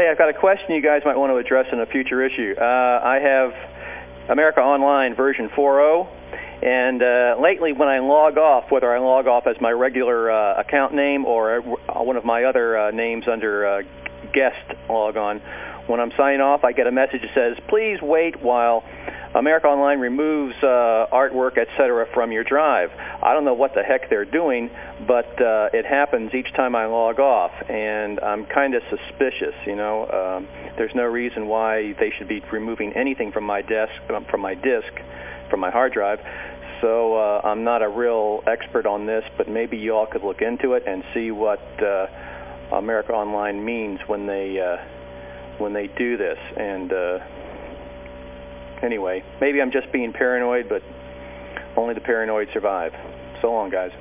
Hey, I've got a question you guys might want to address in a future issue. Uh, I have America Online version 4.0, and uh, lately when I log off, whether I log off as my regular uh, account name or one of my other uh, names under uh, guest logon, when I'm signing off, I get a message that says, please wait while America Online removes uh, artwork, etc. from your drive. I don't know what the heck they're doing, but uh, it happens each time I log off, and I'm kind of suspicious. You know, um, there's no reason why they should be removing anything from my desk, um, from my disk, from my hard drive. So uh, I'm not a real expert on this, but maybe you all could look into it and see what uh, America Online means when they uh, when they do this. And uh, anyway, maybe I'm just being paranoid, but only the paranoid survive. So long, guys.